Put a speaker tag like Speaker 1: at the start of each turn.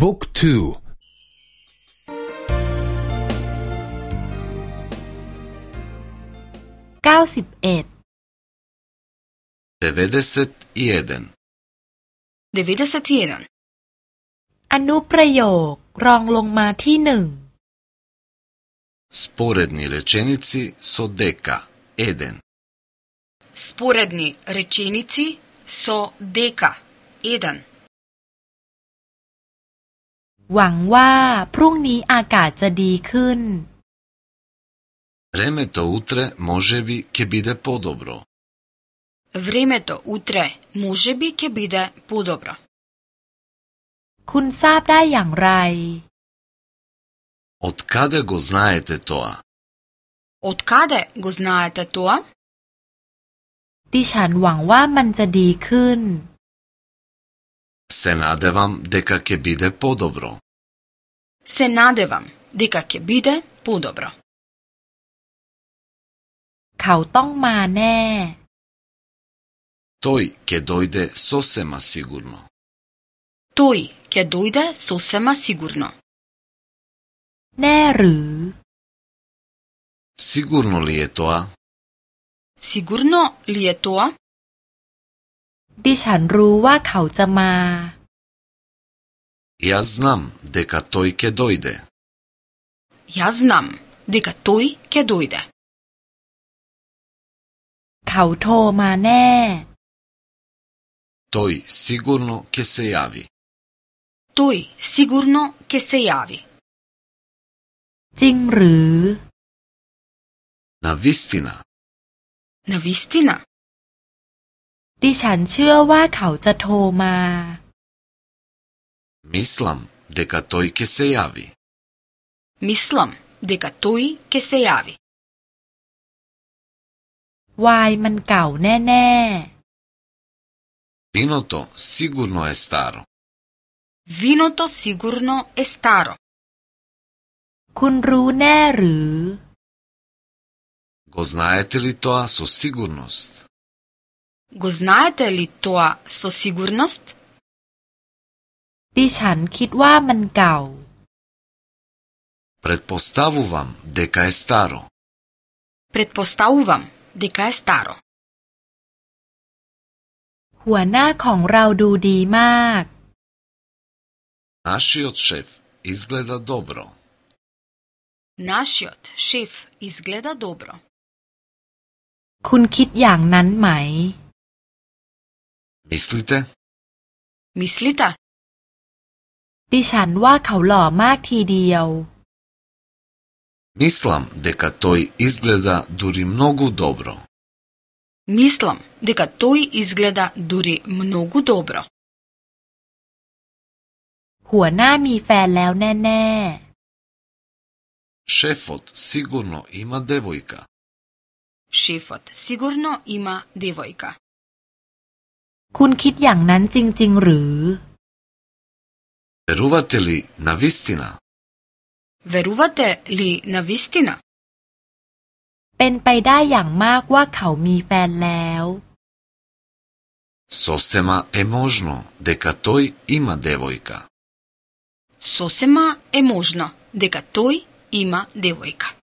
Speaker 1: บุ๊กทู
Speaker 2: เก้าสิบเอ็ด
Speaker 3: เดวิดเซตเอเดน
Speaker 2: เดอนุประโยครองลงมาที่หนึ่ง
Speaker 3: สปู
Speaker 1: ร์ดนีเรชินิซิโซเดกาเอเดน
Speaker 2: สปูร์ดนีเรชินิซิโซเดกาเอเดนหวังว่าพรุ่งนี้อากาศจะดีขึ้น
Speaker 1: เรเมโตอุตระมอเบิเคบิดะปดอบร
Speaker 2: เรเมโตอุตระมอเบิเคบิดะปดอบรคุณทราบได้อย่างไร
Speaker 3: อทคาเดโกสนาเอตตัว
Speaker 2: อทคาเดโกสนาเอตตัวดิฉันหวังว่ามันจะดีขึ้น
Speaker 3: Се надевам дека ќе биде подобро.
Speaker 2: Се надевам дека ќе биде подобро. Као тонг ма не.
Speaker 3: Тој ќе дојде сосема сигурно.
Speaker 2: Тој ќе дојде сосема сигурно. Не ру.
Speaker 3: Сигурно ли е тоа?
Speaker 2: Сигурно ли е тоа? ดิฉันรู้ว่าเขาจะมา
Speaker 1: Ја знам дека тој ќе дојде.
Speaker 2: Ја знам дека тој ќе дојде. เขาโทรมาแน่
Speaker 3: Тој сигурно ќе се јави. Тој сигурно ќе се јави. จริงหรือ Навистина. Навистина.
Speaker 2: ดิฉันเชื่อว่าเขาจะโทรมา
Speaker 1: Мислам дека тој ке се ј а в ิ
Speaker 2: Мислам д е ก а ตุยเ е се ย а в и วายมันเก่าแน่
Speaker 3: ๆ Виното сигурно е старо.
Speaker 2: в и н โตซิก г у р н о е старо. คุณรู้แน่หรือ
Speaker 3: Го знаете ли тоа со сигурност?
Speaker 2: Го знаете ли тоа со сигурност? ดิฉันคิดว่ามันเก่า
Speaker 3: Предпоставувам дека е старо.
Speaker 2: Предпоставувам дека е старо. หัวหน้าของเราดูดีมาก
Speaker 1: Нашиот шеф изгледа добро.
Speaker 2: Нашиот шеф изгледа добро. คุณคิดอย่างนั้นไหม Мислите? Мислите? ดิฉันว่าเขาหล่อมากทีเดียว
Speaker 3: Мислам дека тој изгледа дури многу добро.
Speaker 2: Мислам дека тој изгледа дури многу добро. не.
Speaker 3: Шефот сигурно
Speaker 1: има девојка. Шефот
Speaker 2: сигурно има девојка. คุณคิดอย่างนั้นจริงๆ หรือ
Speaker 3: เวรุวัตเตลีนาวิสตินา
Speaker 2: เวรุวัตเตลีนาวิสตินาเป็นไปได้อย่างมากว่าเขามีแฟนแล้ว
Speaker 1: สอสเซมาเอมจโนเดกาโตยอิมาเดวยกา
Speaker 2: สอสเซมาเอมจโนเดกาโตยอิมาเดวยกา